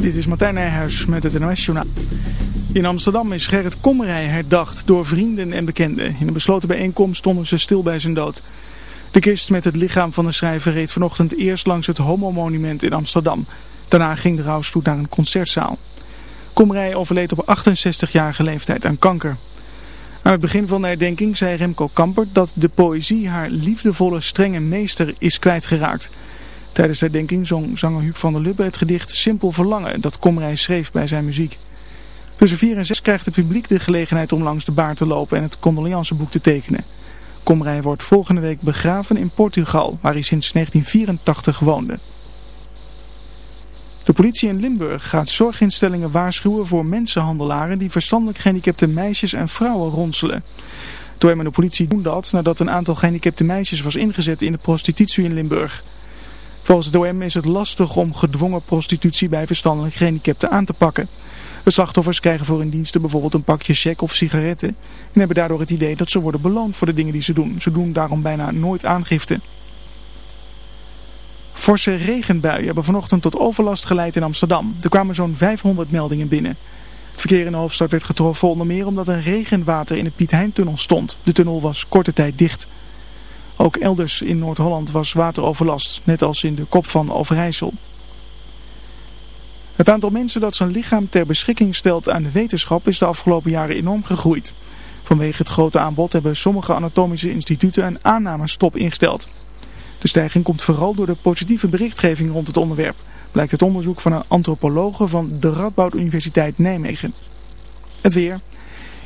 Dit is Martijn Nijhuis met het NOS Journaal. In Amsterdam is Gerrit Kommerij herdacht door vrienden en bekenden. In een besloten bijeenkomst stonden ze stil bij zijn dood. De kist met het lichaam van de schrijver reed vanochtend eerst langs het Homo-monument in Amsterdam. Daarna ging de rouwstoet naar een concertzaal. Kommerij overleed op 68-jarige leeftijd aan kanker. Aan het begin van de herdenking zei Remco Kampert dat de poëzie haar liefdevolle, strenge meester is kwijtgeraakt... Tijdens de herdenking zong zanger Huub van der Lubbe het gedicht Simpel Verlangen dat Komrij schreef bij zijn muziek. Tussen 4 en 6 krijgt het publiek de gelegenheid om langs de baar te lopen en het condoleanceboek te tekenen. Komrij wordt volgende week begraven in Portugal, waar hij sinds 1984 woonde. De politie in Limburg gaat zorginstellingen waarschuwen voor mensenhandelaren die verstandelijk gehandicapte meisjes en vrouwen ronselen. Toen en de politie doen dat nadat een aantal gehandicapte meisjes was ingezet in de prostitutie in Limburg. Volgens het OM is het lastig om gedwongen prostitutie bij verstandelijk gehandicapten aan te pakken. De slachtoffers krijgen voor hun diensten bijvoorbeeld een pakje check of sigaretten en hebben daardoor het idee dat ze worden beloond voor de dingen die ze doen. Ze doen daarom bijna nooit aangifte. Forse regenbuien hebben vanochtend tot overlast geleid in Amsterdam. Er kwamen zo'n 500 meldingen binnen. Het verkeer in de hoofdstad werd getroffen onder meer omdat er regenwater in de Piet Hein-tunnel stond. De tunnel was korte tijd dicht. Ook elders in Noord-Holland was wateroverlast, net als in de kop van Overijssel. Het aantal mensen dat zijn lichaam ter beschikking stelt aan de wetenschap is de afgelopen jaren enorm gegroeid. Vanwege het grote aanbod hebben sommige anatomische instituten een aannamestop ingesteld. De stijging komt vooral door de positieve berichtgeving rond het onderwerp, blijkt het onderzoek van een antropologe van de Radboud Universiteit Nijmegen. Het weer.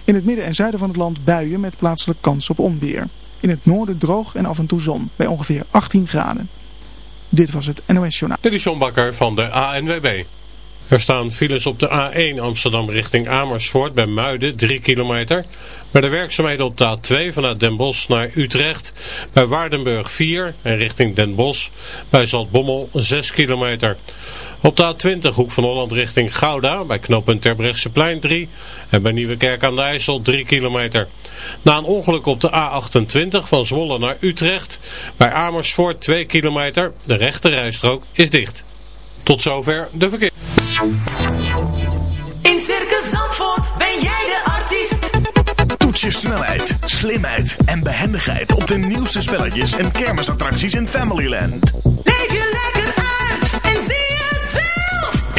In het midden en zuiden van het land buien met plaatselijk kans op onweer. In het noorden droog en af en toe zon bij ongeveer 18 graden. Dit was het NOS Journaal. Dit is John Bakker van de ANWB. Er staan files op de A1 Amsterdam richting Amersfoort bij Muiden 3 kilometer. Bij de werkzaamheden op de A2 vanuit Den Bosch naar Utrecht bij Waardenburg 4 en richting Den Bosch bij Zaltbommel 6 kilometer. Op de A20 hoek van Holland richting Gouda bij knooppunt Terbrechtseplein 3 en bij Nieuwekerk aan de IJssel 3 kilometer. Na een ongeluk op de A28 van Zwolle naar Utrecht bij Amersfoort 2 kilometer. De rechte rijstrook is dicht. Tot zover de verkeer. In Circus Zandvoort ben jij de artiest. Toets je snelheid, slimheid en behendigheid op de nieuwste spelletjes en kermisattracties in Familyland.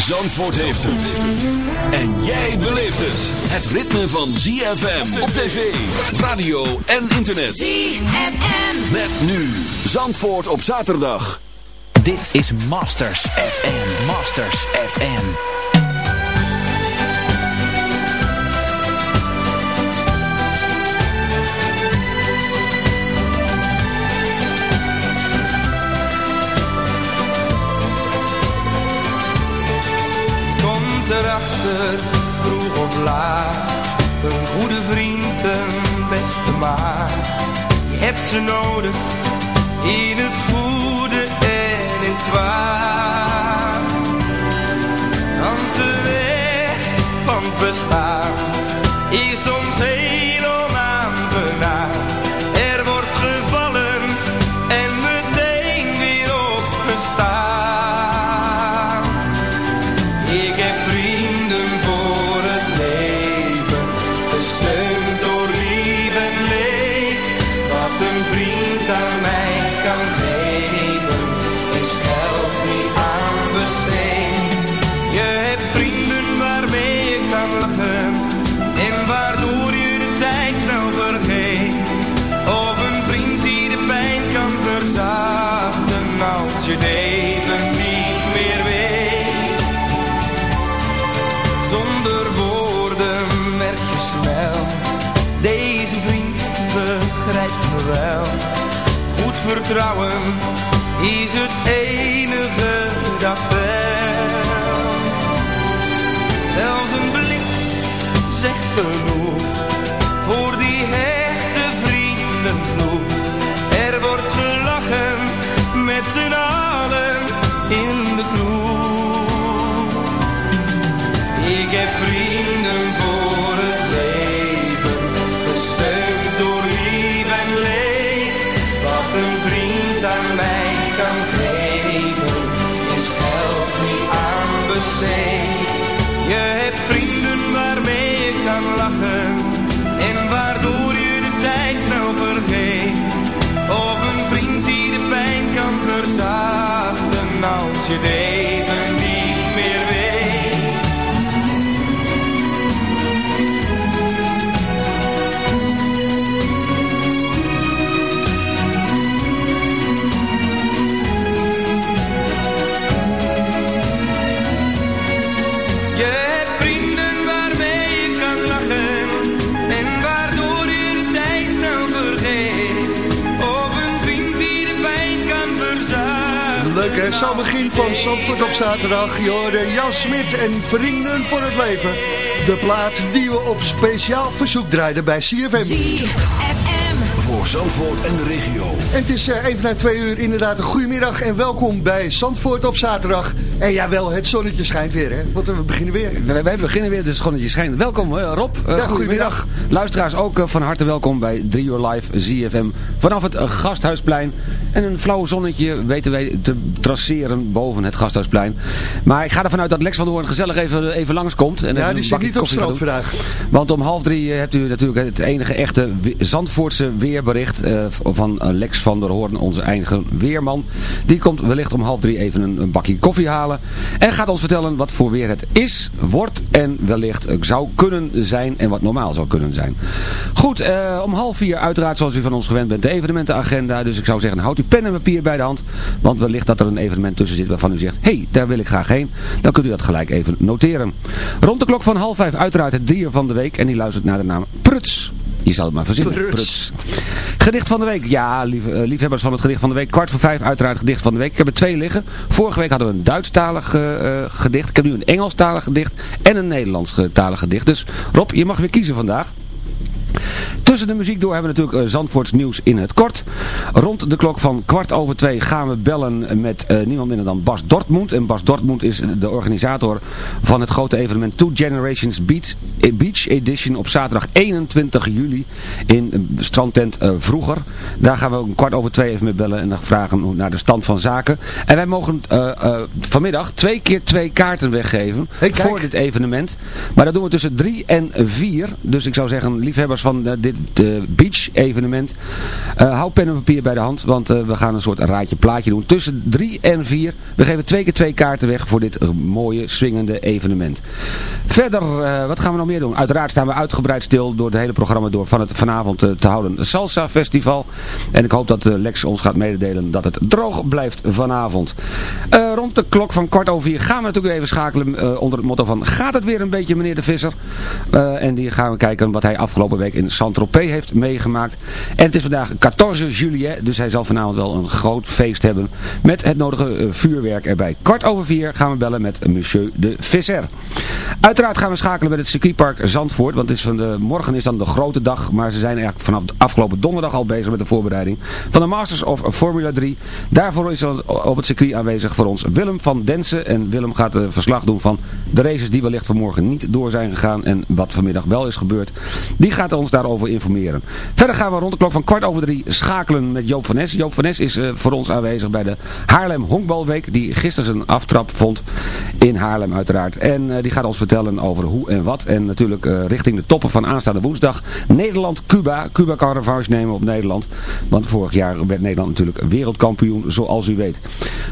Zandvoort heeft het. En jij beleeft het. Het ritme van ZFM op tv, radio en internet. ZFM. Met nu Zandvoort op zaterdag. Dit is Masters FM. Masters FM. Komt vroeg of laat. Een goede vriend, een beste maat. Je hebt ze nodig, in het goede en in het kwaad. Want de weg van het bestaan zegt genoeg zo begin van Zandvoort op zaterdag. Je hoorde Jan Smit en Vrienden voor het Leven. De plaat die we op speciaal verzoek draaiden bij CFM. Voor Zandvoort en de regio. En het is eh, even na twee uur inderdaad een goedemiddag en welkom bij Zandvoort op zaterdag. En jawel, het zonnetje schijnt weer hè, want we beginnen weer. Wij, wij beginnen weer, dus gewoon dat je schijnt. Welkom eh, Rob. Eh, Ja, goedemiddag. Luisteraars ook eh, van harte welkom bij 3 uur live ZFM. Vanaf het Gasthuisplein. En een flauw zonnetje weten wij te traceren boven het Gasthuisplein. Maar ik ga ervan uit dat Lex van der Hoorn gezellig even, even langskomt. En Ja, die zit niet op doen. vandaag. Want om half drie hebt u natuurlijk het enige echte we- Zandvoortse weerbericht van Lex van der Hoorn, onze eigen weerman. Die komt wellicht om half drie even een, een bakje koffie halen. En gaat ons vertellen wat voor weer het is, wordt en wellicht zou kunnen zijn en wat normaal zou kunnen zijn. Goed, eh, om half vier uiteraard zoals u van ons gewend bent de evenementenagenda. Dus ik zou zeggen houd uw pen en papier bij de hand. Want wellicht dat er een evenement tussen zit waarvan u zegt, hé, hey, daar wil ik graag heen. Dan kunt u dat gelijk even noteren. Rond de klok van half vijf uiteraard het dier van de week. En die luistert naar de naam Pruts. Je zal het maar verzinnen. Pruts. Gedicht van de week. Ja, lief, eh, liefhebbers van het gedicht van de week. Kwart voor vijf uiteraard gedicht van de week. Ik heb er twee liggen. Vorige week hadden we een Duitsstalig eh, gedicht. Ik heb nu een Engelstalig gedicht en een Nederlandstalig gedicht. Dus Rob, je mag weer kiezen vandaag. Tussen de muziek door hebben we natuurlijk eh, Zandvoorts nieuws in het kort. Rond de klok van kwart over twee gaan we bellen met eh, niemand minder dan Bas Dortmund. En Bas Dortmund is de organisator van het grote evenement Two Generations Beach, eh, Beach Edition op zaterdag 21 juli in strandtent Vroeger. Daar gaan we ook een kwart over twee even mee bellen en dan vragen naar de stand van zaken. En wij mogen vanmiddag twee keer twee kaarten weggeven voor dit evenement. Maar dat doen we tussen drie en vier. Dus ik zou zeggen, liefhebbers van dit eh, beach evenement, eh, hou pen en papier bij de hand. Want eh, we gaan een soort raadje plaatje doen. Tussen drie en vier. We geven twee keer twee kaarten weg voor dit eh, mooie swingende evenement. Verder, wat gaan we nog meer doen? Uiteraard staan we uitgebreid stil door het hele programma door van het vanavond te houden Salsa Festival. En ik hoop dat Lex ons gaat mededelen dat het droog blijft vanavond. Rond de klok van kwart over vier gaan we natuurlijk even schakelen onder het motto van gaat het weer een beetje meneer de Visser? En die gaan we kijken wat hij afgelopen week in Heeft meegemaakt. En het is vandaag 14 juillet, dus hij zal vanavond wel een groot feest hebben met het nodige eh, vuurwerk erbij. Kwart over vier gaan we bellen met monsieur de Visser. Uiteraard gaan we schakelen met het circuitpark Zandvoort, want is van de, morgen is dan de grote dag, maar ze zijn eigenlijk vanaf afgelopen donderdag al bezig met de voorbereiding van de Masters of Formula 3. Daarvoor is op het circuit aanwezig voor ons Willem van Densen en Willem gaat een verslag doen van de races die wellicht vanmorgen niet door zijn gegaan en wat vanmiddag wel is gebeurd. Die gaat ons daarover informeren. Verder gaan we rond de klok van kwart over drie schakelen met Joop van Nes. Joop van Nes is eh, voor ons aanwezig bij de Haarlem Honkbalweek die gisteren zijn aftrap vond in Haarlem uiteraard. En eh, die gaat ons vertellen over hoe en wat. En natuurlijk eh, richting de toppen van aanstaande woensdag. Nederland-Cuba. Cuba kan revanche nemen op Nederland. Want vorig jaar werd Nederland natuurlijk wereldkampioen zoals u weet.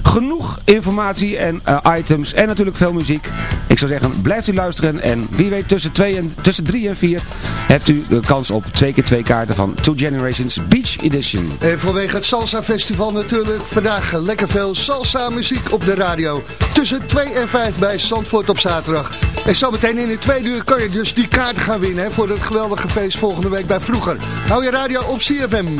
Genoeg informatie en items en natuurlijk veel muziek. Ik zou zeggen blijft u luisteren. En wie weet tussen, twee en, tussen drie en vier hebt u kans op twee keer twee kaarten van Two Generations Beach Edition. En vanwege het Salsa Festival natuurlijk vandaag lekker veel salsa muziek op de radio. Tussen 2 en 5 bij Zandvoort op zaterdag. En zometeen in de tweede uur kan je dus die kaarten gaan winnen hè, voor het geweldige feest volgende week bij Vroeger. Hou je radio op CFM.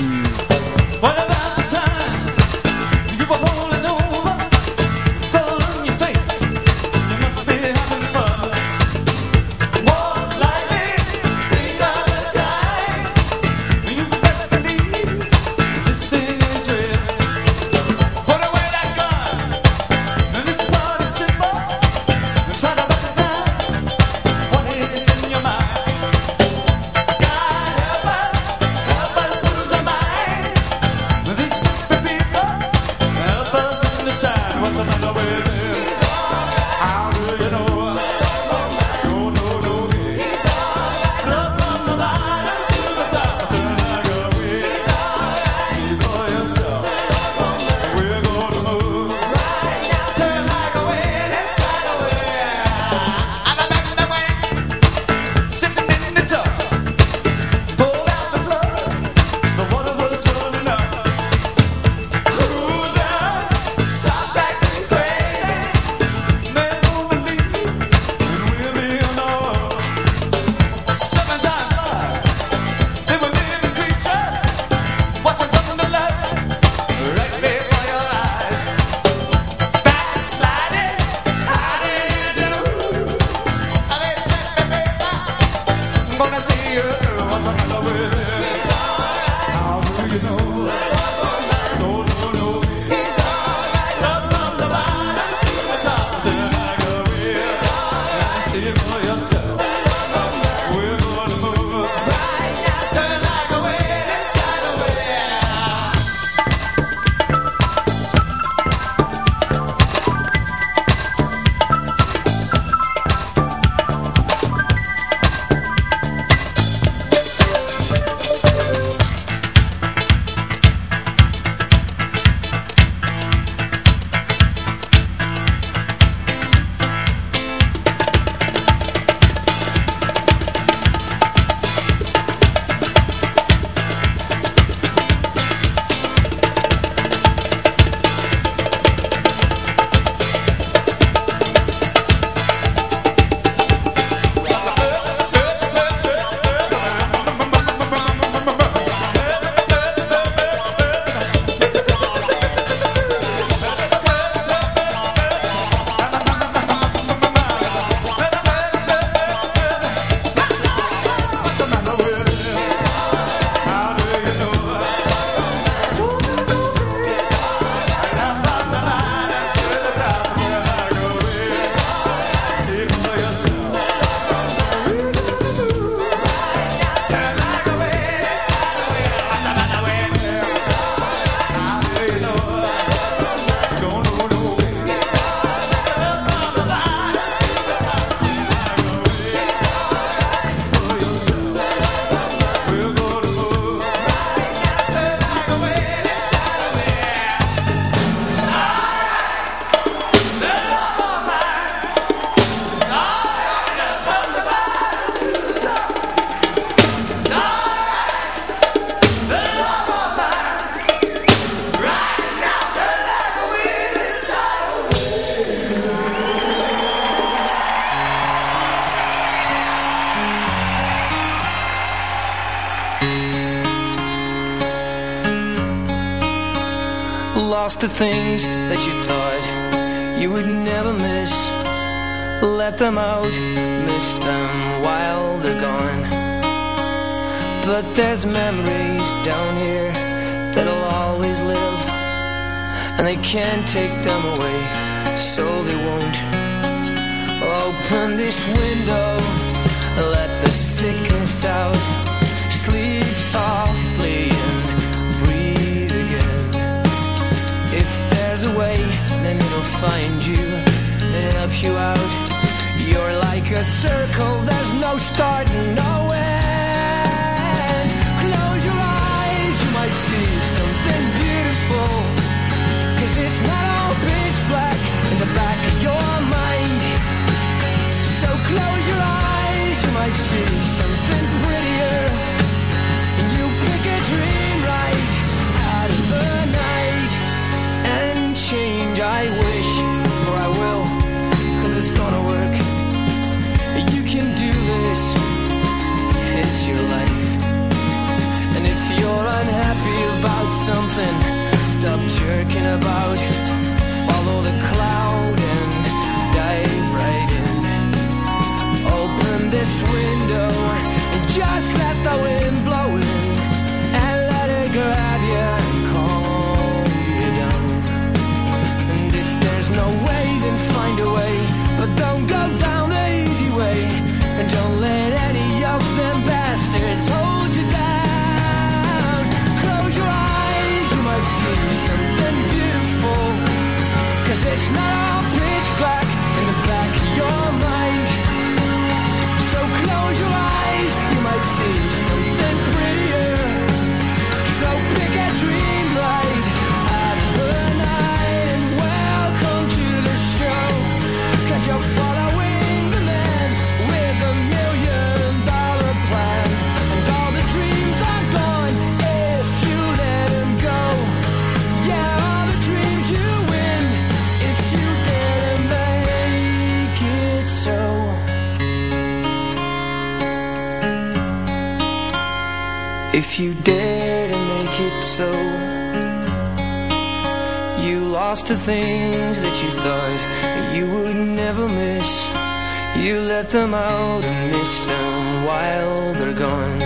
Them out and miss them while they're gone.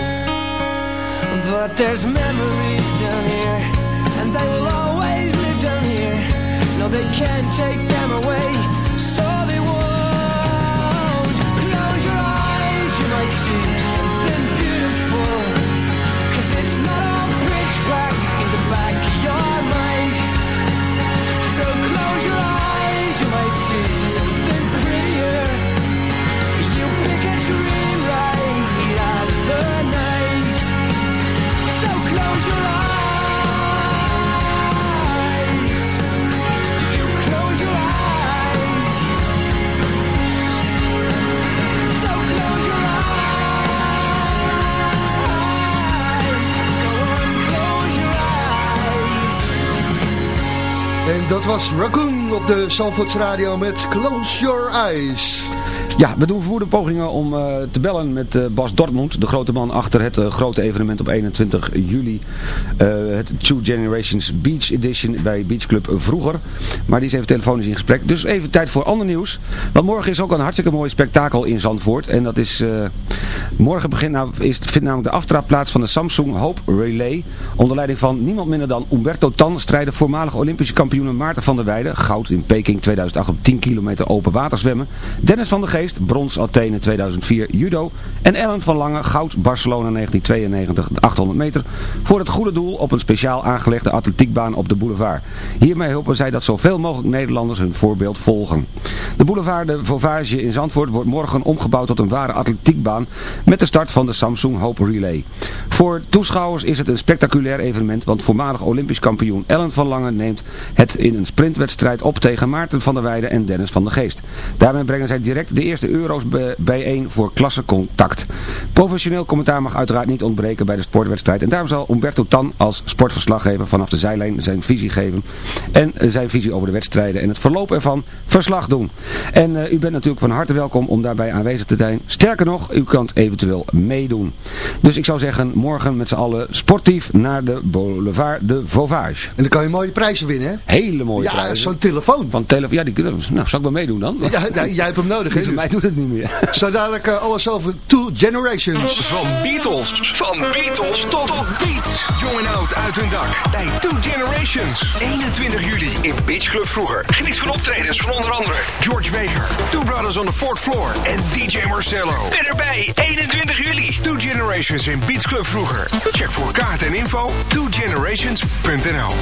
But there's memories down here And they will always live down here. No, they can't take them away En dat was Raccoon op de Zandvoorts Radio met Close Your Eyes. Ja, we doen vervoerde pogingen om eh, te bellen met eh, Bas Dortmund, de grote man het eh, grote evenement op 21 juli. Eh, het Two Generations Beach Edition bij Beach Club Vroeger. Maar die is even telefonisch in gesprek. Dus even tijd voor ander nieuws. Want morgen is ook een hartstikke mooi spektakel in Zandvoort. En dat is... eh, morgen begint, nou, is, vindt namelijk de aftrap plaats van de Samsung Hope Relay. Onder leiding van niemand minder dan Umberto Tan strijden voormalig Olympische kampioenen Maarten van der Weijden. Goud in Peking 2008 op 10 kilometer open water zwemmen. Dennis van der Geest, brons Athene 2004 judo. En Ellen van Lange, goud Barcelona 1992 de 800 meter. Voor het goede doel op een speciaal aangelegde atletiekbaan op de boulevard. Hiermee hopen zij dat zoveel mogelijk Nederlanders hun voorbeeld volgen. De boulevard de Vauvage in Zandvoort wordt morgen omgebouwd tot een ware atletiekbaan met de start van de Samsung Hope Relay. Voor toeschouwers is het een spectaculair evenement, want voormalig Olympisch kampioen Ellen van Lange neemt het in een sprintwedstrijd op tegen Maarten van der Weijden en Dennis van der Geest. Daarmee brengen zij direct de eerste euro's bijeen voor klassencontact. Professioneel commentaar mag uiteraard niet ontbreken bij de sportwedstrijd. En daarom zal Umberto Tan als sportverslaggever vanaf de zijlijn zijn visie geven. En eh, zijn visie over de wedstrijden en het verloop ervan verslag doen. En eh, u bent natuurlijk van harte welkom om daarbij aanwezig te zijn. Sterker nog, u kunt eventueel meedoen. Dus ik zou zeggen, morgen met z'n allen sportief naar de boulevard de Vauvage. En dan kan je mooie prijzen winnen, hè? Hele mooie Ja, prijzen. zo'n telefoon. Van telefoon. Ja, die kunnen Nou, zal ik wel meedoen dan? Ja, ja, jij hebt hem nodig, hè? Voor mij doet het niet meer. Zo dadelijk eh, alles over Two Generations. Van Beatles, van Beatles tot op Beats. Jong en oud uit hun dak bij Two Generations. 21 juli in Beach Club Vroeger. Geniet van optredens van onder andere George Baker, Two Brothers on the Fourth Floor en DJ Marcello. Ben erbij, 21 juli. Two Generations in Beach Club Vroeger. Check voor kaart en info twogenerations.nl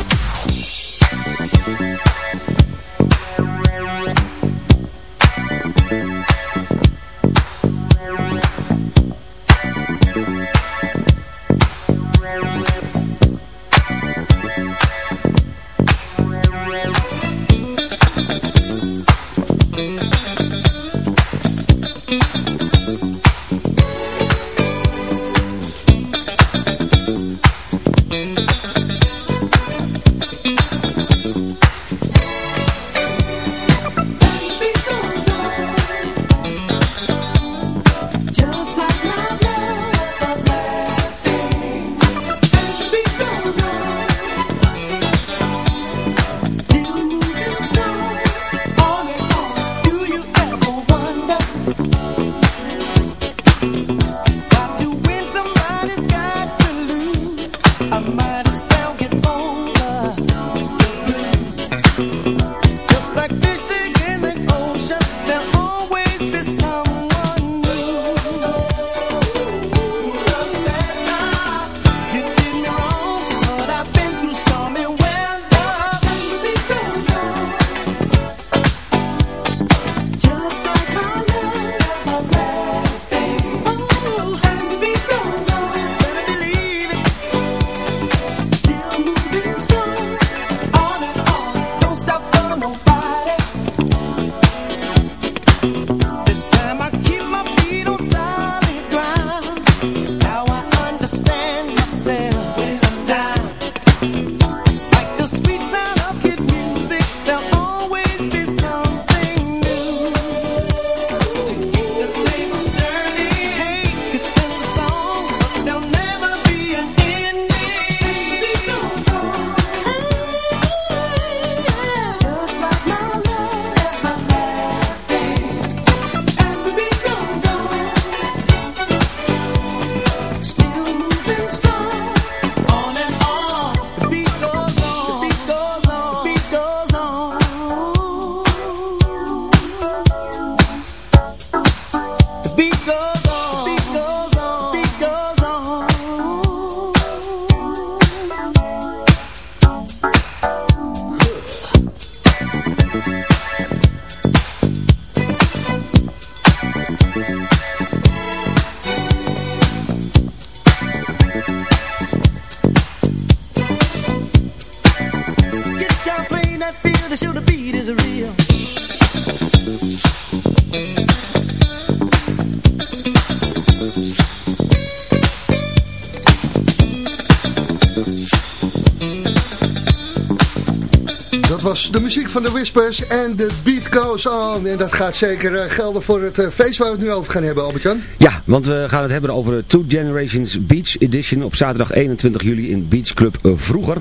Was de muziek van de Whispers en de beat goes on. En dat gaat zeker eh, gelden voor het eh, feest waar we het nu over gaan hebben, Albert-Jan. Ja, want we gaan het hebben over de Two Generations Beach Edition op zaterdag 21 juli in Beach Club eh, Vroeger.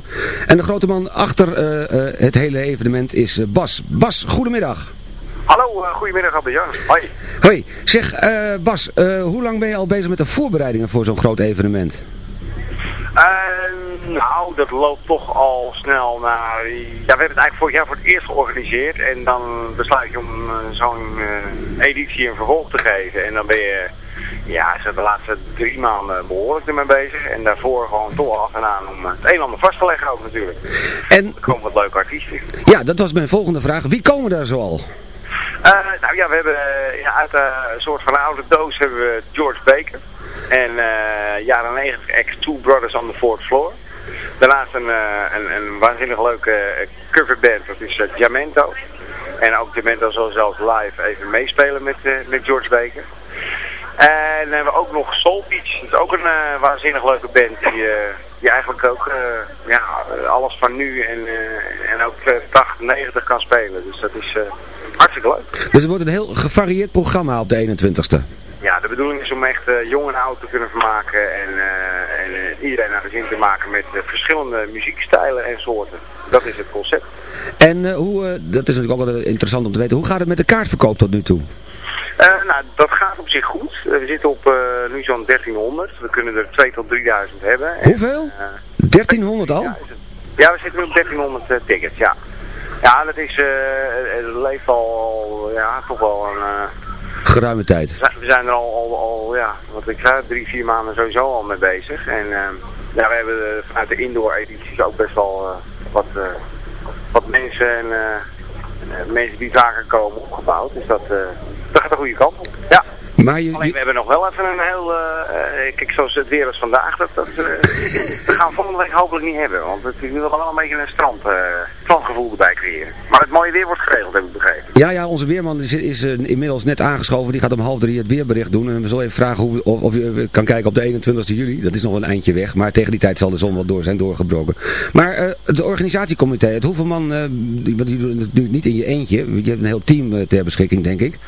En de grote man achter eh, eh, het hele evenement is Bas. Bas, goedemiddag. Hallo, uh, goedemiddag Albert-Jan. Hoi. Hoi, zeg eh, Bas, eh, hoe lang ben je al bezig met de voorbereidingen voor zo'n groot evenement? Nou, dat loopt toch al snel naar... Ja, we hebben het eigenlijk vorig jaar voor het eerst georganiseerd. En dan besluit je om uh, zo'n uh, editie een vervolg te geven. En dan ben je, ja, ze de laatste drie maanden behoorlijk ermee bezig. En daarvoor gewoon toch af en aan om het een en ander vast te leggen ook natuurlijk. En... Er komen wat leuke artiesten. Ja, dat was mijn volgende vraag. Wie komen daar zoal? Uh, nou ja, we hebben ja, uit een soort van oude doos hebben we George Baker. En uh, jaren 90 ex Two Brothers on the Fourth Floor. Daarnaast een, uh, een, een waanzinnig leuke coverband, dat is uh, Jamento. En ook mensen zo zelfs live even meespelen met, eh, met George Baker. En dan hebben we ook nog Soul Beach. Dat is ook een eh, waanzinnig leuke band die, eh, die eigenlijk ook eh, ja, alles van nu en, eh, en ook eh, 80, 90 kan spelen. Dus dat is eh, hartstikke leuk. Dus het wordt een heel gevarieerd programma op de 21ste. Ja, de bedoeling is om echt eh, jong en oud te kunnen vermaken en, eh, en eh, iedereen naar de zin te maken met verschillende muziekstijlen en soorten. Dat is het concept. En hoe, dat is natuurlijk ook wel interessant om te weten, hoe gaat het met de kaartverkoop tot nu toe? Nou, dat gaat op zich goed. We zitten op nu zo'n 1300. We kunnen er 2 tot 3000 hebben. En, Hoeveel? eh, 1300 al? ja, het- ja, we zitten nu op 1300 eh, tickets, ja. Ja, dat is, het leeft al, ja, toch wel een... Geruime tijd. we zijn- er al, al, al, ja, wat ik zei, drie, vier maanden sowieso al mee bezig. En eh, ja, we hebben eh, vanuit de indoor edities ook best wel eh, wat, eh, wat mensen en mensen die vaker komen opgebouwd. Dus dat, dat gaat de goede kant op. Ja. Maar je, Alleen we hebben nog wel even een heel, eh, kijk zoals het weer is vandaag, dat, dat, eh, dat gaan we volgende week hopelijk niet hebben. Want het, we willen wel een beetje een strand, eh, strandgevoel erbij creëren. Maar het mooie weer wordt geregeld, heb ik begrepen. Ja, ja, onze weerman is, is inmiddels net aangeschoven. Die gaat om half drie het weerbericht doen. En we zullen even vragen hoe, of, of je kan kijken op de 21 juli. Dat is nog een eindje weg. Maar tegen die tijd zal de zon wel door zijn doorgebroken. Maar het organisatiecomité, het hoeveel man, die, die doen het nu niet in je eentje. Je hebt een heel team ter beschikking, denk ik.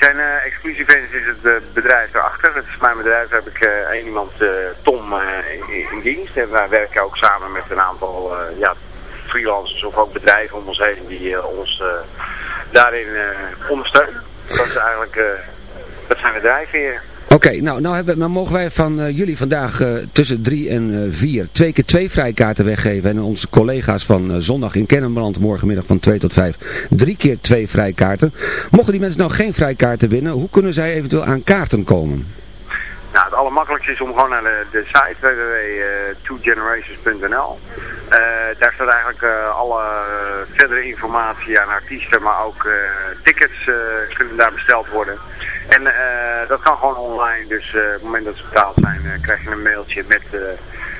Zijn uh, Exclusive Events is het uh, bedrijf erachter. Dat is mijn bedrijf. Daar heb ik uh, één iemand, Tom, in, in, dienst. En wij werken ook samen met een aantal ja, freelancers of ook bedrijven om ons heen die ons daarin ondersteunen. Dat is eigenlijk, dat zijn de drijfveren. Oké, nou, nou, hebben, nou mogen wij van uh, jullie vandaag uh, tussen drie en vier uh, twee keer twee vrijkaarten weggeven. En onze collega's van zondag in Kennemerland morgenmiddag van 2 tot 5 drie keer twee vrijkaarten. Mochten die mensen nou geen vrijkaarten winnen, hoe kunnen zij eventueel aan kaarten komen? Nou, het allermakkelijkste is om gewoon naar de, de site www.twogenerations.nl Daar staat eigenlijk alle verdere informatie aan artiesten, maar ook tickets kunnen daar besteld worden. En uh, dat kan gewoon online, dus uh, op het moment dat ze betaald zijn, uh, krijg je een mailtje met,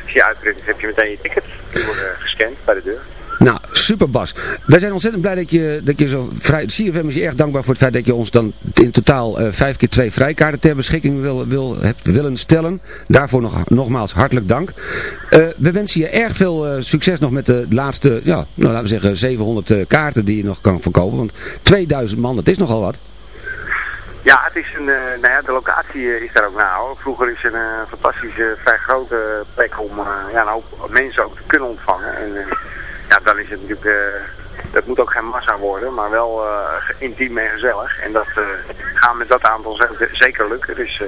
als je uitprint, heb je meteen je ticket. Die worden gescand bij de deur. Nou, super Bas. Wij zijn ontzettend blij dat je, dat je zo vrij... CFM is je erg dankbaar voor het feit dat je ons dan in totaal vijf keer twee vrijkaarten ter beschikking wil, wil, hebt willen stellen. Daarvoor nog, nogmaals hartelijk dank. we wensen je erg veel succes nog met de laatste, ja, nou, laten we zeggen 700 kaarten die je nog kan verkopen. Want 2000 man, dat is nogal wat. Ja, het is een, nou ja, de locatie is daar ook na hoor. Vroeger is het een fantastische, vrij grote plek om ja, een mensen ook te kunnen ontvangen. En ja, dan is het natuurlijk, dat moet ook geen massa worden, maar wel intiem en gezellig. En dat gaan met dat aantal zeker lukken. Dus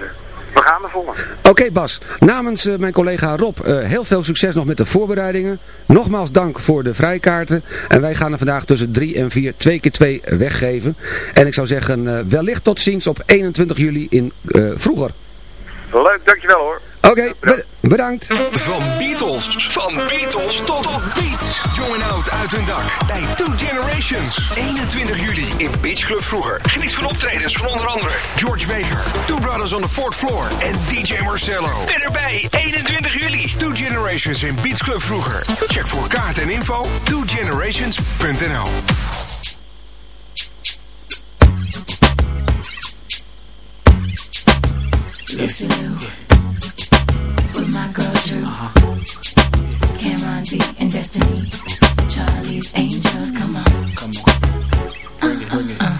we gaan ervoor. Oké okay, Bas, namens uh, mijn collega Rob uh, heel veel succes nog met de voorbereidingen. Nogmaals dank voor de vrijkaarten. En wij gaan er vandaag tussen 3 en 4 twee keer twee weggeven. En ik zou zeggen uh, wellicht tot ziens op 21 juli in Vroeger. Leuk, dankjewel hoor. Oké, okay, bedankt. Van Beatles, van Beatles tot Beats. Jong en oud uit hun dak. Bij Two Generations. 21 juli in Beach Club Vroeger. Geniet van optredens van onder andere George Baker, Two Brothers on the Fourth Floor en DJ Marcello. Ben erbij, 21 juli. Two Generations in Beach Club Vroeger. Check voor kaart en info twogenerations.nl Lou with my girl Drew, Cameron D and Destiny, Charlie's Angels. Come on, come on, bring it, bring it. Uh.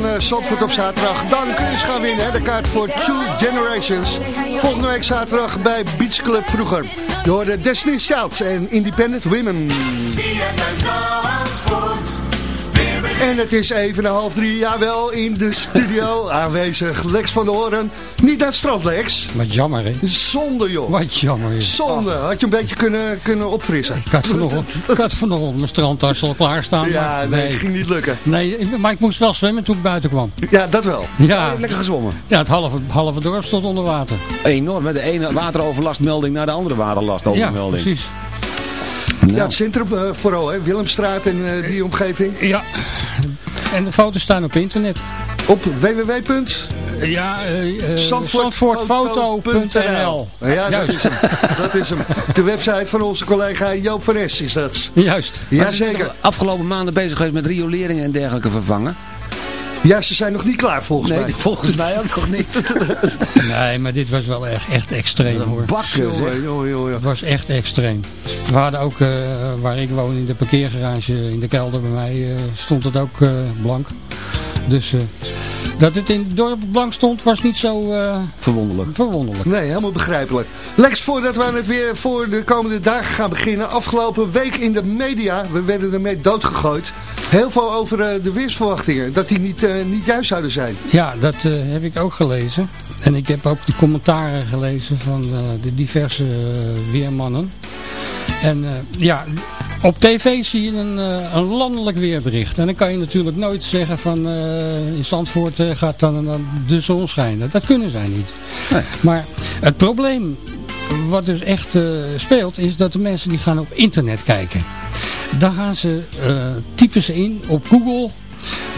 Van Zandvoort op zaterdag. Dan kun je gaan winnen, hè, de kaart voor Two Generations. Volgende week zaterdag bij Beach Club vroeger. Je hoorde Destiny's Child en Independent Women. En het is even een half drie, jawel, in de studio aanwezig. Lex van de. Niet naar het strand, Lex. Wat jammer, hè? Zonde, joh. Wat jammer, joh. Zonde. Had je een beetje kunnen, kunnen opfrissen. Ik had vanochtend, ik had vanochtend mijn strandtas al klaarstaan. Ja, maar nee, ging niet lukken. Nee, maar ik moest wel zwemmen toen ik buiten kwam. Ja, dat wel. Ja, Lekker gezwommen. ja het halve, halve dorp stond onder water. Enorm, met de ene wateroverlastmelding naar de andere Ja, waterlastovermelding. precies. Ja, het centrum eh, vooral, hè. Willemstraat en eh, die omgeving. Ja, en de foto's staan op internet. Op www. Ja, eh eh, Zandvoortfoto.nl. zandvoortfoto.nl. Ja, dat Juist. is, hem. dat is hem. De website van onze collega Joop van Es is dat. Juist. Jazeker. de afgelopen maanden bezig geweest met rioleringen en dergelijke vervangen. Ja, ze zijn nog niet klaar volgens Nee, mij. volgens mij ook nog niet. Nee, maar dit was wel echt, echt extreem hoor. Bakken jongen. Het was echt extreem. We hadden ook, eh, waar ik woon, in de parkeergarage in de kelder bij mij, eh, stond het ook eh, blank. Dus eh, dat het in het dorp blank stond, was niet zo eh, Verwonderlijk. verwonderlijk. Nee, helemaal begrijpelijk. Lex, voordat we aan het weer voor de komende dagen gaan beginnen. Afgelopen week in de media, we werden ermee doodgegooid. Heel veel over eh, de weersverwachtingen. Dat die niet, eh, niet juist zouden zijn. Ja, dat eh, heb ik ook gelezen. En ik heb ook de commentaren gelezen van eh, de diverse weermannen. En eh, ja, op tv zie je een, eh, een landelijk weerbericht. En dan kan je natuurlijk nooit zeggen van eh, in Zandvoort eh, gaat dan, dan de zon schijnen. Dat kunnen zij niet. Nee. Maar het probleem wat dus echt speelt is dat de mensen die gaan op internet kijken. Dan gaan ze, typen ze in op Google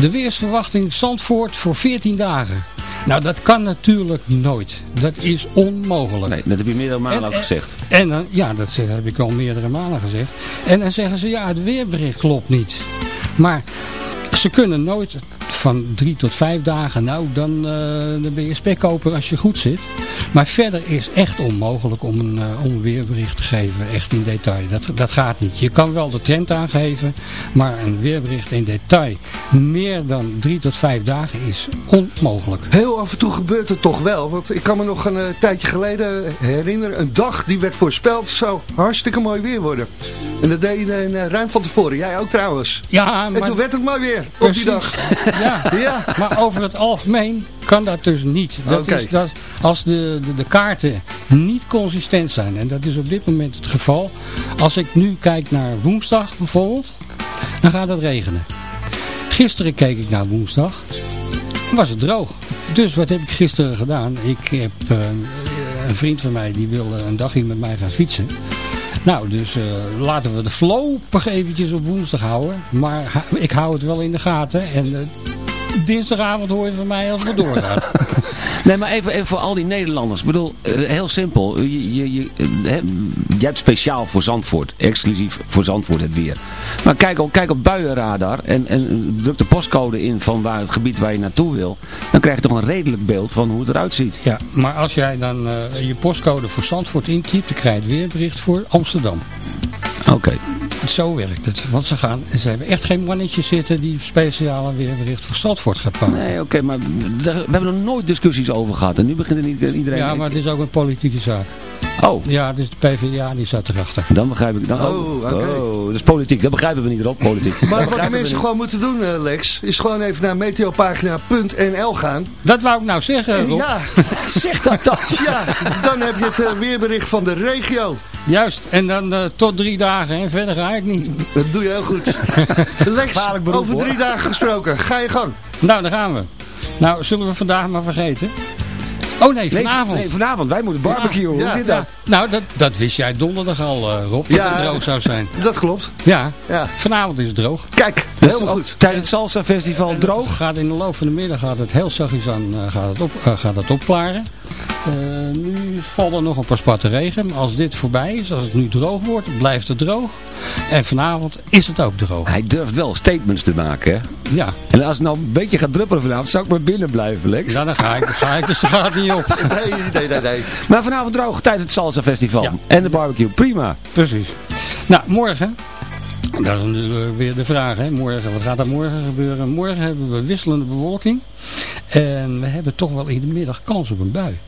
de weersverwachting Zandvoort voor 14 dagen. Nou, dat kan natuurlijk nooit. Dat is onmogelijk. Nee, dat heb je meerdere malen En- ook gezegd. En dan, ja, dat heb ik al meerdere malen gezegd. En dan zeggen ze, ja, het weerbericht klopt niet. Maar ze kunnen nooit van drie tot vijf dagen, nou, dan, eh, dan ben je spekkoper als je goed zit. Maar verder is echt onmogelijk om een, eh, om een weerbericht te geven, echt in detail. Dat, dat gaat niet. Je kan wel de trend aangeven, maar een weerbericht in detail, meer dan drie tot vijf dagen, is onmogelijk. Heel af en toe gebeurt het toch wel. Want ik kan me nog een eh, tijdje geleden herinneren. Een dag die werd voorspeld zou hartstikke mooi weer worden. En dat deed iedereen eh, ruim van tevoren. Jij ook trouwens. Ja, En maar... toen werd het mooi weer op die dag. Ja, Ja. maar over het algemeen kan dat dus niet. Dat is dat als de, de, de kaarten niet consistent zijn, en dat is op dit moment het geval. Als ik nu kijk naar woensdag bijvoorbeeld, dan gaat het regenen. Gisteren keek ik naar woensdag, was het droog. Dus wat heb ik gisteren gedaan? Ik heb eh, een vriend van mij die wilde een dagje met mij gaan fietsen. Nou, dus eh, laten we de voorlopig eventjes op woensdag houden. Maar ik hou het wel in de gaten. En eh, dinsdagavond hoor je van mij als het doorgaat. Nee, maar even, even voor al die Nederlanders. Ik bedoel, eh, heel simpel. Je, je, je, eh, je hebt speciaal voor Zandvoort, exclusief voor Zandvoort het weer. Maar kijk, op- kijk op buienradar en, en druk de postcode in van waar het gebied waar je naartoe wil. Dan krijg je toch een redelijk beeld van hoe het eruit ziet. Ja, maar als jij dan eh, je postcode voor Zandvoort intypt, dan krijg je het weerbericht voor Amsterdam. Oké. Zo werkt het. Want ze, gaan, ze hebben echt geen mannetje zitten die speciale weerbericht voor Zandvoort gaat pakken. Nee, oké, maar we hebben er nooit discussies over gehad. En nu begint er iedereen... Ja, maar het is ook een politieke zaak. Oh. Ja, het is de PvdA die zat erachter. Dan begrijp ik... Dan, oh, Oh, oké. oh, dat is politiek. Dat begrijpen we niet erop, politiek. Maar wat de mensen gewoon moeten doen, eh, Lex, is gewoon even naar meteopagina.nl gaan. Dat wou ik nou zeggen, Rob. Ja, zeg dat dan. Ja, dan heb je het eh, weerbericht van de regio. Juist, en dan eh, tot drie dagen en verder ga ik niet. Dat doe je heel goed. Lex, beroep, over hoor. drie dagen gesproken. Ga je gang. Nou, daar gaan we. Nou, zullen we vandaag maar vergeten? Oh nee, vanavond. Nee, vanavond. Wij moeten barbecue. Hoe Ja, zit Ja, dat? nou, dat, dat wist jij donderdag al, eh, Rob, dat het droog zou zijn. Dat klopt. Ja, Ja. vanavond is het droog. Kijk, Dus helemaal goed. Tijdens het Salsa Festival droog? Gaat in de loop van de middag gaat het heel zachtjes aan eh, gaat het op, eh, gaat het opklaren. Nu valt er nog een paar spatten regen. Maar als dit voorbij is, als het nu droog wordt, blijft het droog. En vanavond is het ook droog. Hij durft wel statements te maken, hè? Ja, En als het nou een beetje gaat druppelen vanavond, zou ik maar binnen blijven, Lex. ja dan ga ik, ga ik de straat niet op. Nee, nee, nee, nee. Maar vanavond droog tijdens het Salsa Festival. Ja. En de barbecue, prima. Precies. Nou, morgen. Dat is natuurlijk weer de vraag, hè. Morgen, wat gaat er morgen gebeuren? Morgen hebben we wisselende bewolking. En we hebben toch wel in de middag kans op een bui.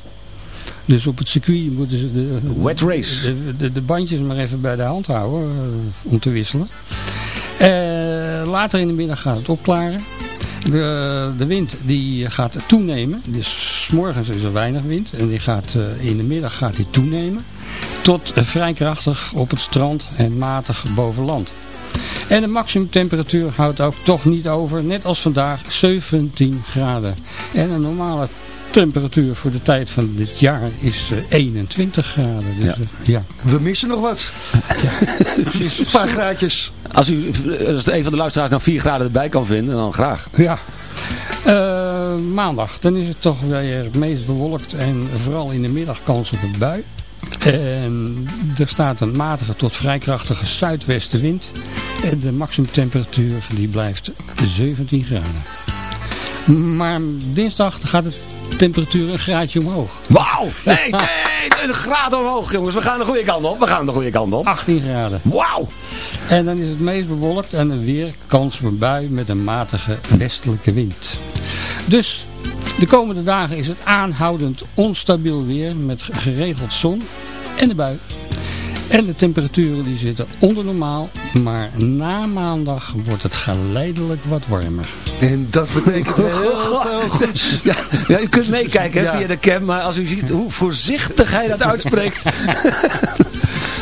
Dus op het circuit moeten ze de, Wet race. de, de, de bandjes maar even bij de hand houden eh, om te wisselen. Eh, later in de middag gaat het opklaren. De, de wind die gaat toenemen. Dus 's morgens is er weinig wind. En die gaat, eh, in de middag gaat die toenemen. Tot eh, vrij krachtig op het strand en matig boven land. En de maximumtemperatuur houdt ook toch niet over. Net als vandaag 17 graden. En een normale temperatuur voor de tijd van dit jaar is eh, 21 graden. Dus, Ja. eh, ja. We missen nog wat. Een paar graadjes. Als u als een van de luisteraars nou 4 graden erbij kan vinden, dan graag. Ja. Eh, maandag, dan is het toch weer het meest bewolkt en vooral in de middag kans op een bui. En er staat een matige tot vrij krachtige zuidwestenwind. En de maximumtemperatuur die blijft 17 graden. Maar dinsdag gaat de temperatuur een graadje omhoog. Wauw! Nee, nee, een graad omhoog, jongens. We gaan de goede kant op. We gaan de goede kant op. 18 graden. Wauw! En dan is het meest bewolkt en dan weer kans op een bui met een matige westelijke wind. Dus de komende dagen is het aanhoudend onstabiel weer met geregeld zon en de bui. En de temperaturen die zitten onder normaal, maar na maandag wordt het geleidelijk wat warmer. En dat betekent heel veel. Ja, ja, u kunt meekijken Ja. via de cam, maar als u ziet hoe voorzichtig hij dat uitspreekt.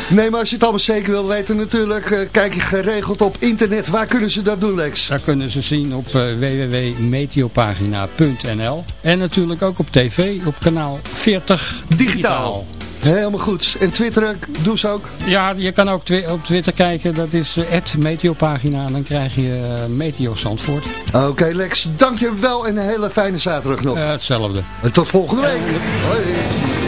Nee, maar als je het allemaal zeker wil weten natuurlijk, eh, kijk je geregeld op internet. Waar kunnen ze dat doen, Lex? Daar kunnen ze zien op eh, www.meteopagina.nl en natuurlijk ook op tv op kanaal 40 Digitaal. Helemaal goed. En twitteren, doe ze ook. Ja, je kan ook twi- op Twitter kijken. Dat is uh, Meteopagina. En dan krijg je uh, Meteo Zandvoort. Oké Lex, dank je wel en een hele fijne zaterdag nog. Uh, hetzelfde. En tot volgende week. Hoi.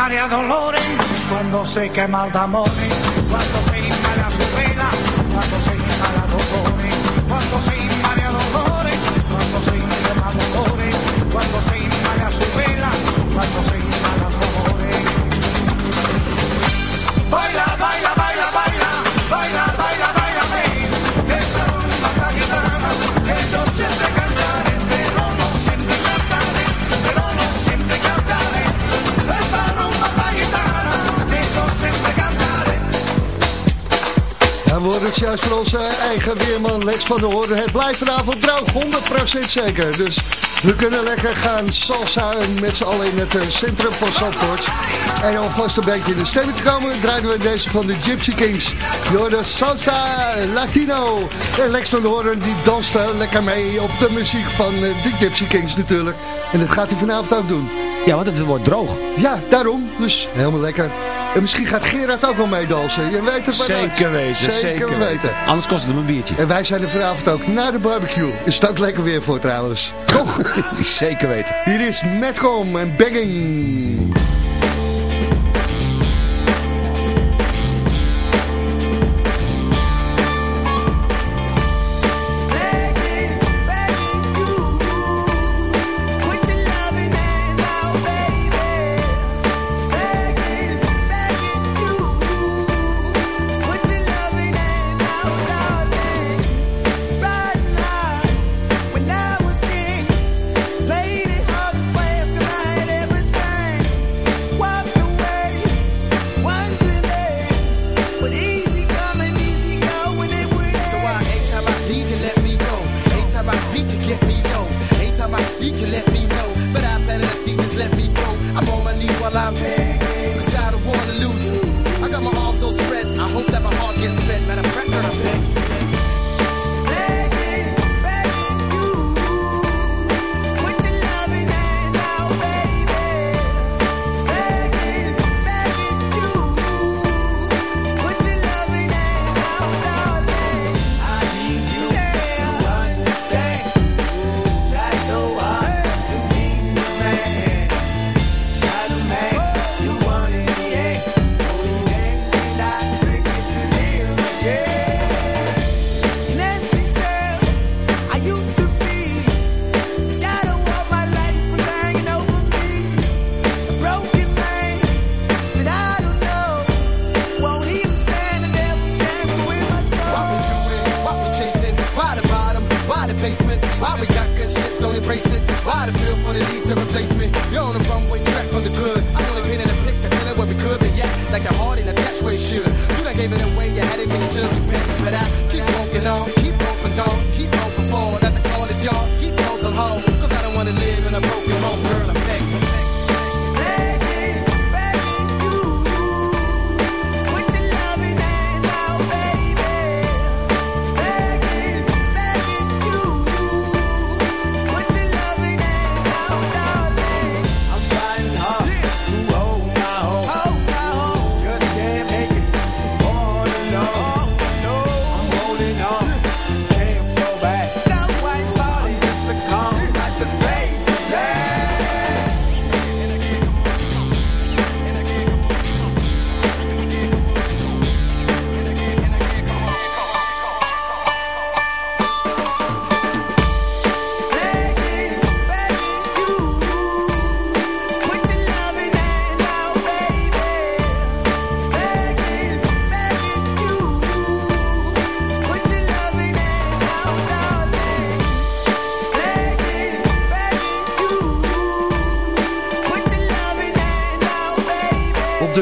Marea dolores, cuando se quema el amores, cuando van onze eigen weerman Lex van der Hoorn. Het blijft vanavond droog, 100% zeker. Dus we kunnen lekker gaan salsa met z'n allen in het eh, centrum van Zandvoort. En om vast een beetje in de stemming te komen, draaien we deze van de Gypsy Kings. Door de salsa latino. En Lex van der Hoorn die danst eh, lekker mee op de muziek van eh, de Gypsy Kings natuurlijk. En dat gaat hij vanavond ook doen. Ja, want het wordt droog. Ja, daarom. Dus helemaal lekker. En misschien gaat Gerard ook wel meedansen. Je weet het maar. Zeker weten, Zeker, weten. Anders kost het hem een biertje. En wij zijn er vanavond ook na de barbecue. Is het ook lekker weer voor trouwens. Toch? Zeker weten. Hier is Metcom en Begging.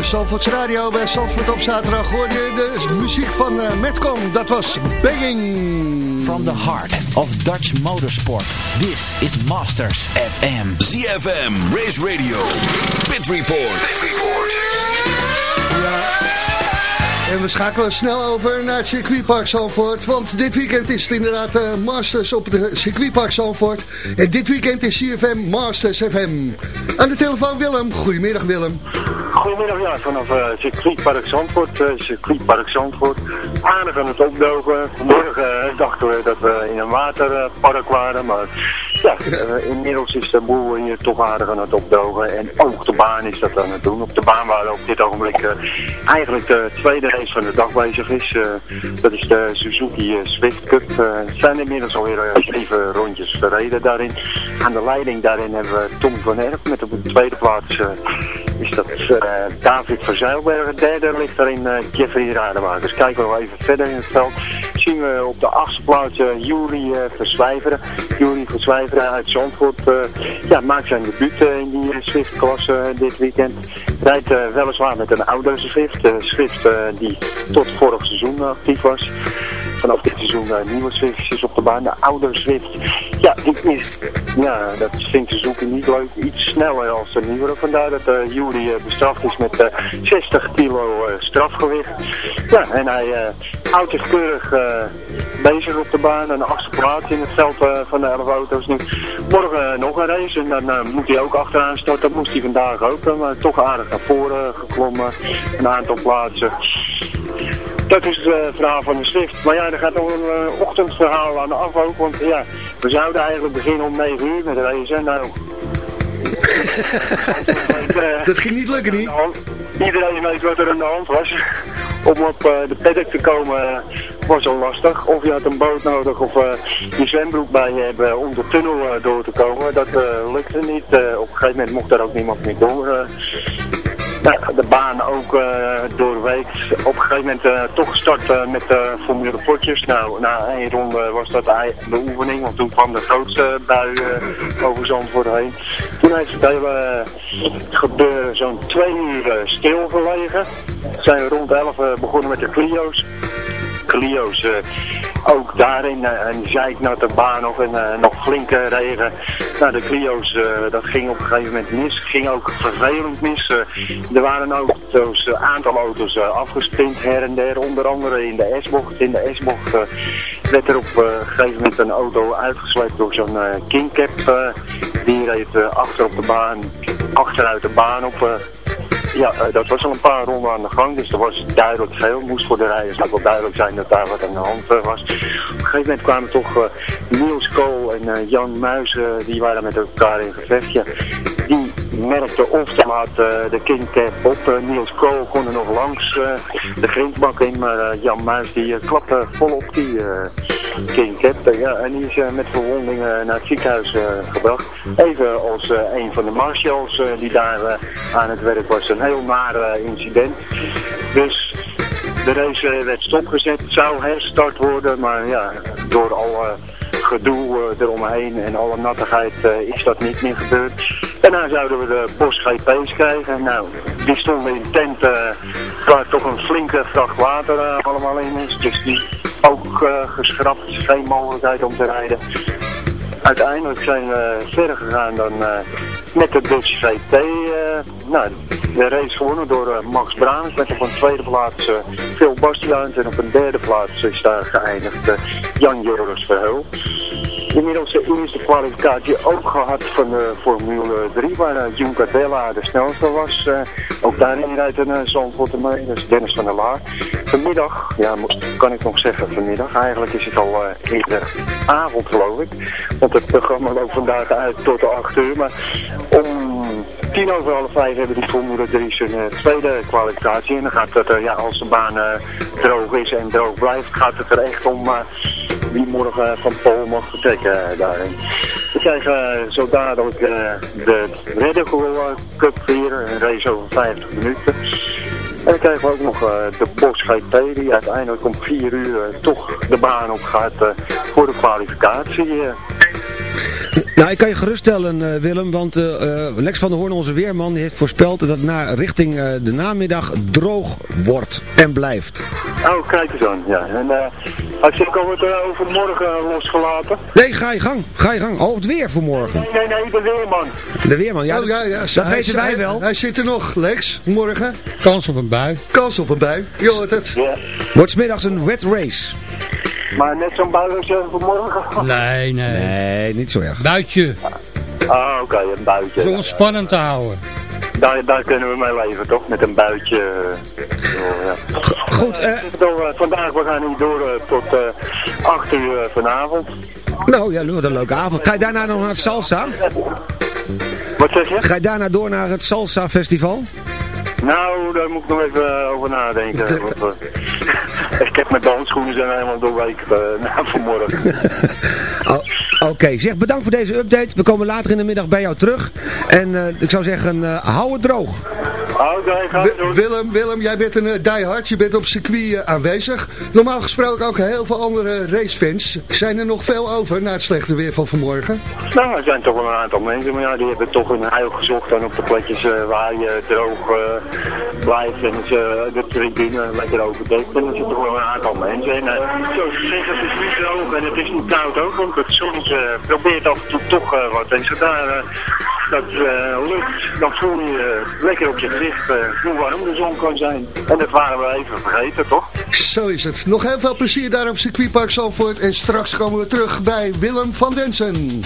Zandvoorts Radio. Bij Zandvoort op zaterdag hoor je de muziek van uh, Metcon. Dat was Banging. From the heart of Dutch motorsport. This is Masters FM. ZFM, Race Radio, Pit Report. Pit Report. En we schakelen snel over naar het circuitpark Zandvoort. Want dit weekend is het inderdaad uh, Masters op het circuitpark Zandvoort. En dit weekend is CFM Masters FM. Aan de telefoon Willem. Goedemiddag Willem. Goedemiddag, ja, vanaf uh, circuitpark Zandvoort. Uh, circuitpark Zandvoort. Aardig aan het opdogen. Vanmorgen dachten we dat we in een waterpark waren, maar ja, inmiddels is de boel hier toch aardig aan het opdogen. En ook de baan is dat aan het doen. Op de baan waar op dit ogenblik eigenlijk de tweede race van de dag bezig is. Dat is de Suzuki Swift Cup. Er zijn inmiddels alweer zeven rondjes verreden daarin. Aan de leiding daarin hebben we Tom van Erp met op de tweede plaats is dat David Verzeilbergen. Derde ligt daarin Jeffrey Rademakers. Kijken we nog even verder in het veld. Zien we op de achtste plaats Jury Verzwijveren. Jury Verzwijveren uit Zandvoort ja, maakt zijn debuut in die Swift-klasse dit weekend. Rijdt weliswaar met een oudere Swift. Swift die tot vorig seizoen actief was. Vanaf dit seizoen nieuwe Swiftjes op de baan. De oude Swift, ja, die is, ja, dat vindt de zoeken niet leuk. Iets sneller als de nieuwere. Vandaar dat uh, Jury bestraft is met 60 kilo strafgewicht. Ja, en hij houdt zich keurig bezig op de baan. Een achtste plaats in het veld van de 11 auto's nu. Morgen nog een race en dan moet hij ook achteraan starten. Dat moest hij vandaag ook, maar toch aardig naar voren geklommen. Een aantal plaatsen. Dat is het verhaal van de Swift. Maar ja, er gaat nog een uh, ochtendverhaal aan de af ook. Want ja, we zouden eigenlijk beginnen om 9 uur met de. En nou... dat ging niet lukken, niet? Iedereen weet wat er aan de hand was. Om op uh, de paddock te komen was al lastig. Of je had een boot nodig of je zwembroek bij je hebben om de tunnel door te komen. Dat lukte niet. op een gegeven moment mocht daar ook niemand meer door. Nou, de baan ook doorweekt. Op een gegeven moment toch gestart met Formule potjes. Nou, na één ronde was dat de oefening, want toen kwam de grootste bui over Zandvoort heen. Toen heeft het hele gebeuren zo'n twee uur stilgelegen. We zijn rond 11 begonnen met de Clio's. Clio's uh, ook daarin een zeiknatte baan of een uh, nog flinke regen. Nou, de Clio's, dat ging op een gegeven moment mis. Ging ook vervelend mis. er waren auto's, een aantal auto's afgesprint her en der. Onder andere in de S-bocht. In de S-bocht werd er op een gegeven moment een auto uitgesleept door zo'n Kingcap. die reed achter op de baan, achteruit de baan op ja, uh, dat was al een paar ronden aan de gang, dus er was duidelijk veel. Moest voor de rijders ook wel duidelijk zijn dat daar wat aan de hand uh, was. Op een gegeven moment kwamen toch uh, Niels Kool en Jan Muizen, die waren met elkaar in gevecht. Ja. Die merkte of te laat de Kingcap op. Niels Kool kon er nog langs de grindbak in, maar Jan Muis die klapte volop die... King Cap. Ja, en die is uh, met verwondingen naar het ziekenhuis uh, gebracht. Even als uh, een van de marshals die daar aan het werk was. Een heel nare incident. Dus de race werd stopgezet. zou herstart worden, maar ja, door alle gedoe eromheen en alle nattigheid is dat niet meer gebeurd. Daarna zouden we de Bosch GP's krijgen. Nou, die stonden in tenten waar toch een flinke vracht water allemaal in is. Dus die ook uh, geschrapt. Geen mogelijkheid om te rijden. Uiteindelijk zijn we verder gegaan dan uh, met de Dutch VT. Uh, nou, de race gewonnen door Max Braams met op een tweede plaats Phil Bastiaans en op een derde plaats is daar geëindigd Jan Joris Verheul. Inmiddels de kwalificatie ook gehad van de Formule 3, waar uh, de snelste was. Uh, ook daarin rijdt een uh, Zandvoort mee, dat is Dennis van der Laar. Vanmiddag, ja, kan ik nog zeggen vanmiddag, eigenlijk is het al uh, eerder avond geloof ik. Want het programma loopt vandaag uit tot de 8 uur, maar om tien over half vijf hebben die Formule 3 zijn tweede kwalificatie. En dan gaat het, ja, als de baan droog is en droog blijft, gaat het er echt om wie morgen van Pool mag vertrekken daarin. We krijgen zo dadelijk de Red Cup hier, een race over 50 minuten. En dan krijgen we ook nog de Bosch GP die uiteindelijk om 4 uur toch de baan op gaat voor de kwalificatie. Nou, ik kan je geruststellen uh, Willem, want uh, Lex van der Hoorn, onze weerman, die heeft voorspeld dat het na, richting uh, de namiddag droog wordt en blijft. Oh, kijk eens aan, ja. En had je ook al wat over morgen losgelaten? Nee, ga je gang, ga je gang. Oh, het weer voor morgen. Nee, nee, nee, de weerman. De weerman, ja, oh, ja, ja. dat weten wij wel. Hij zit er nog, Lex, morgen. Kans op een bui. Kans op een bui, je hoort het. Ja. Wordt smiddags een wet race. Maar net zo'n bui als vanmorgen? Nee, nee. Nee, niet zo erg. Buitje. Ah, oké, okay, een buitje. Zo spannend te houden. Daar, daar kunnen we mee leven, toch? Met een buitje. ja. Goed. Uh... Vandaag, we gaan hier door uh, tot uh, 8 uur vanavond. Nou, ja, wat een leuke avond. Ga je daarna nog naar het Salsa? Wat zeg je? Ga je daarna door naar het Salsa Festival? Nou, daar moet ik nog even over nadenken. Want, ik heb mijn dansschoenen zijn helemaal doorweek uh, na vanmorgen. oh, Oké, okay. zeg bedankt voor deze update. We komen later in de middag bij jou terug. En uh, ik zou zeggen, uh, hou het droog. Oké, Willem, Willem, jij bent een uh, diehard. Je bent op circuit aanwezig. Normaal gesproken ook heel veel andere racefans. Zijn er nog veel over na het slechte weer van vanmorgen? Nou, er zijn toch wel een aantal mensen. Maar ja, die hebben toch een heil gezocht dan op de plekjes waar je droog blijft. En de tribune lekker overdekt. En er zitten toch wel een aantal mensen. En zo zeggen, het is niet droog en het is niet koud ook. Want het soms probeert af en toe toch wat. En zodra dat lukt, dan voel je lekker op je gezicht hoe warm de zon kan zijn. En dat waren we even vergeten, toch? Zo is het. Nog heel veel plezier daar op circuitpark Zalvoort. En straks komen we terug bij Willem van Densen.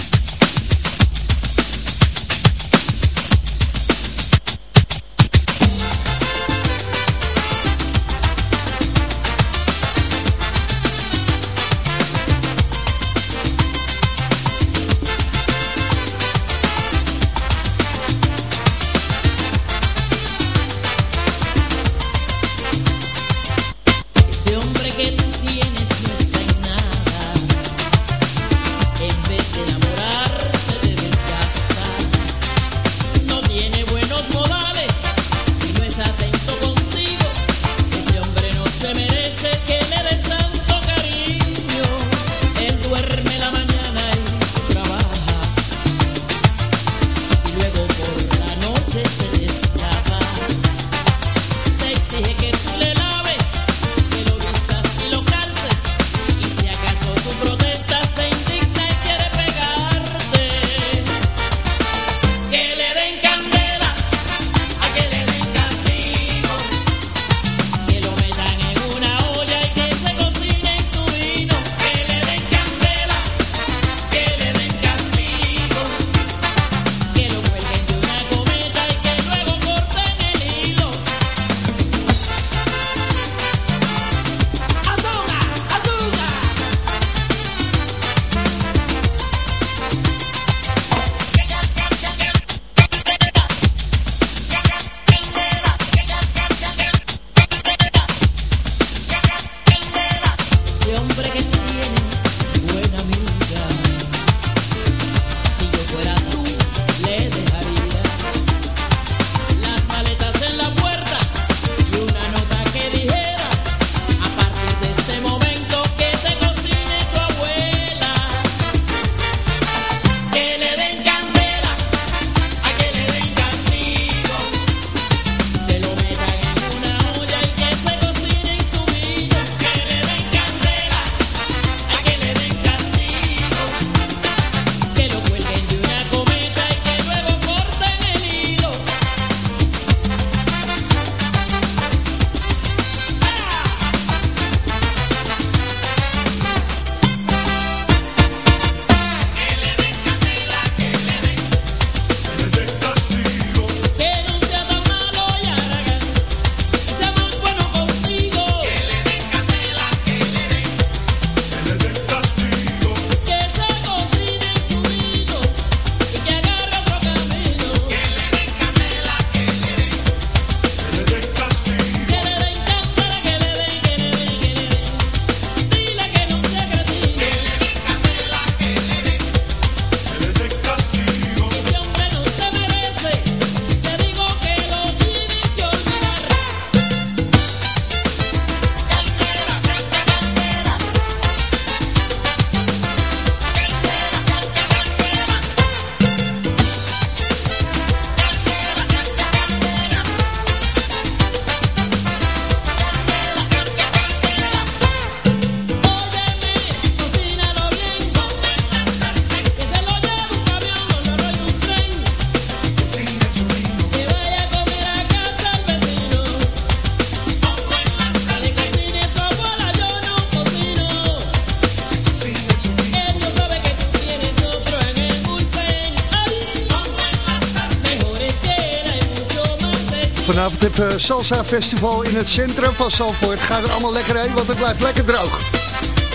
Vanavond het eh, Salsa Festival in het centrum van Zandvoort. Ga er allemaal lekker heen, want het blijft lekker droog.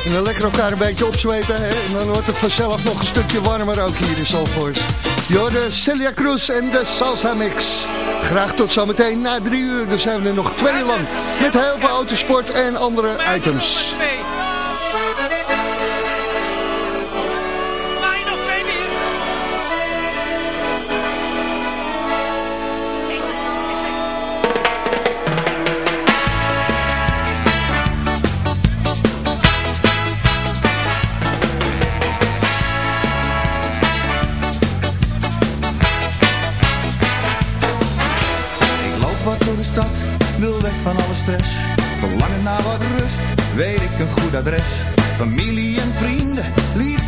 En dan lekker elkaar een beetje opzweten. Hè? En dan wordt het vanzelf nog een stukje warmer ook hier in Zandvoort. Jorde Celia Cruz en de Salsa Mix. Graag tot zometeen na drie uur. Dan zijn we er nog twee lang. Met heel veel autosport en andere items. Verlangen naar wat rust, weet ik een goed adres. Familie en vrienden, lief